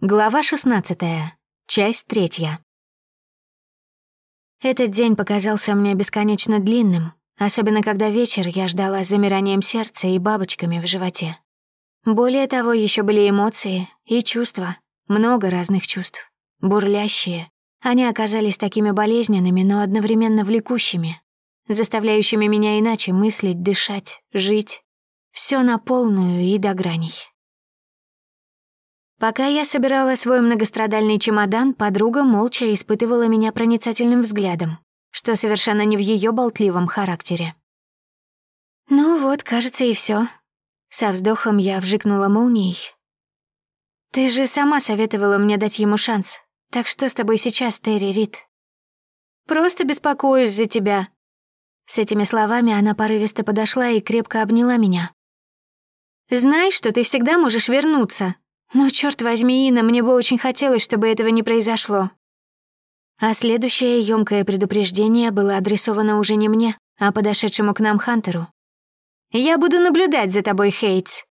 Глава 16. Часть третья. Этот день показался мне бесконечно длинным, особенно когда вечер я ждала с замиранием сердца и бабочками в животе. Более того, еще были эмоции и чувства, много разных чувств, бурлящие. Они оказались такими болезненными, но одновременно влекущими, заставляющими меня иначе мыслить, дышать, жить. Все на полную и до граней. Пока я собирала свой многострадальный чемодан, подруга молча испытывала меня проницательным взглядом, что совершенно не в ее болтливом характере. «Ну вот, кажется, и все. Со вздохом я вжикнула молнией. «Ты же сама советовала мне дать ему шанс. Так что с тобой сейчас, Терри Рид?» «Просто беспокоюсь за тебя». С этими словами она порывисто подошла и крепко обняла меня. «Знай, что ты всегда можешь вернуться, но, черт возьми, Инна, мне бы очень хотелось, чтобы этого не произошло. А следующее ёмкое предупреждение было адресовано уже не мне, а подошедшему к нам Хантеру. «Я буду наблюдать за тобой, Хейтс».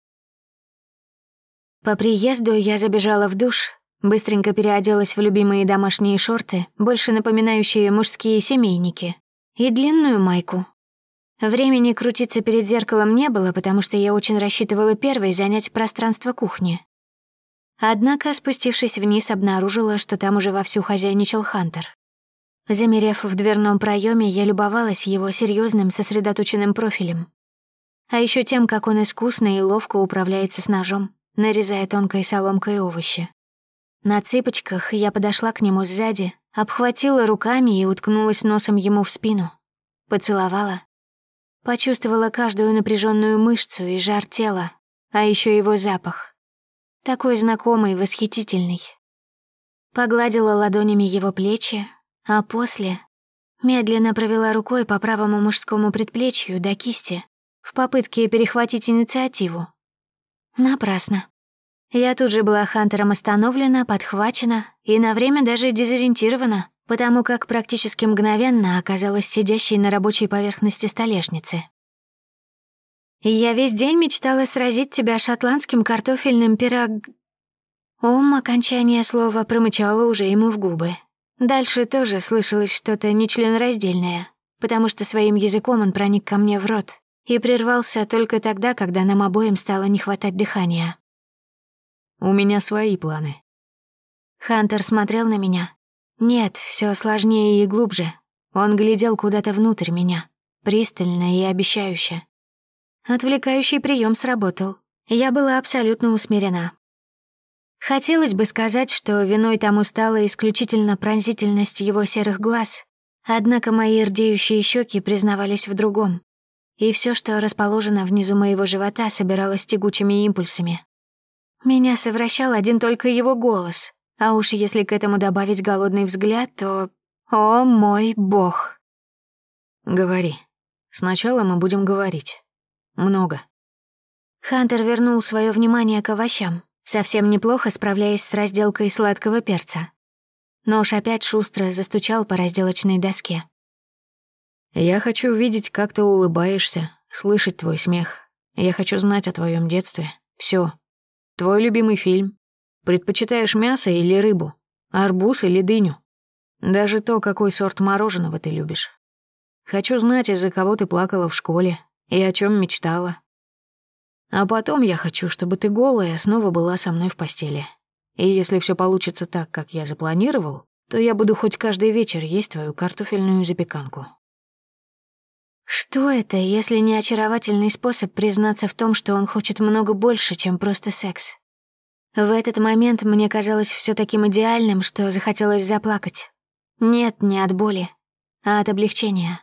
По приезду я забежала в душ, быстренько переоделась в любимые домашние шорты, больше напоминающие мужские семейники, и длинную майку. Времени крутиться перед зеркалом не было, потому что я очень рассчитывала первой занять пространство кухни. Однако, спустившись вниз, обнаружила, что там уже вовсю хозяйничал Хантер. Замерев в дверном проеме, я любовалась его серьезным, сосредоточенным профилем. А еще тем, как он искусно и ловко управляется с ножом, нарезая тонкой соломкой овощи. На цыпочках я подошла к нему сзади, обхватила руками и уткнулась носом ему в спину. Поцеловала. Почувствовала каждую напряженную мышцу и жар тела, а еще его запах — такой знакомый, восхитительный. Погладила ладонями его плечи, а после медленно провела рукой по правому мужскому предплечью до кисти в попытке перехватить инициативу. Напрасно. Я тут же была Хантером остановлена, подхвачена и на время даже дезориентирована, потому как практически мгновенно оказалась сидящей на рабочей поверхности столешницы. Я весь день мечтала сразить тебя шотландским картофельным пирог... Ом окончание слова промычало уже ему в губы. Дальше тоже слышалось что-то нечленораздельное, потому что своим языком он проник ко мне в рот и прервался только тогда, когда нам обоим стало не хватать дыхания. «У меня свои планы». Хантер смотрел на меня. Нет, все сложнее и глубже. Он глядел куда-то внутрь меня, пристально и обещающе. Отвлекающий прием сработал. Я была абсолютно усмирена. Хотелось бы сказать, что виной тому стала исключительно пронзительность его серых глаз, однако мои рдеющие щеки признавались в другом. И все, что расположено внизу моего живота, собиралось тягучими импульсами. Меня совращал один только его голос, а уж если к этому добавить голодный взгляд, то... О мой бог! Говори. Сначала мы будем говорить. Много. Хантер вернул свое внимание к овощам, совсем неплохо справляясь с разделкой сладкого перца. Нож опять шустро застучал по разделочной доске. «Я хочу видеть, как ты улыбаешься, слышать твой смех. Я хочу знать о твоем детстве. Все. Твой любимый фильм. Предпочитаешь мясо или рыбу? Арбуз или дыню? Даже то, какой сорт мороженого ты любишь. Хочу знать, из-за кого ты плакала в школе, и о чем мечтала. А потом я хочу, чтобы ты голая снова была со мной в постели. И если все получится так, как я запланировал, то я буду хоть каждый вечер есть твою картофельную запеканку. Что это, если не очаровательный способ признаться в том, что он хочет много больше, чем просто секс? В этот момент мне казалось все таким идеальным, что захотелось заплакать. Нет, не от боли, а от облегчения.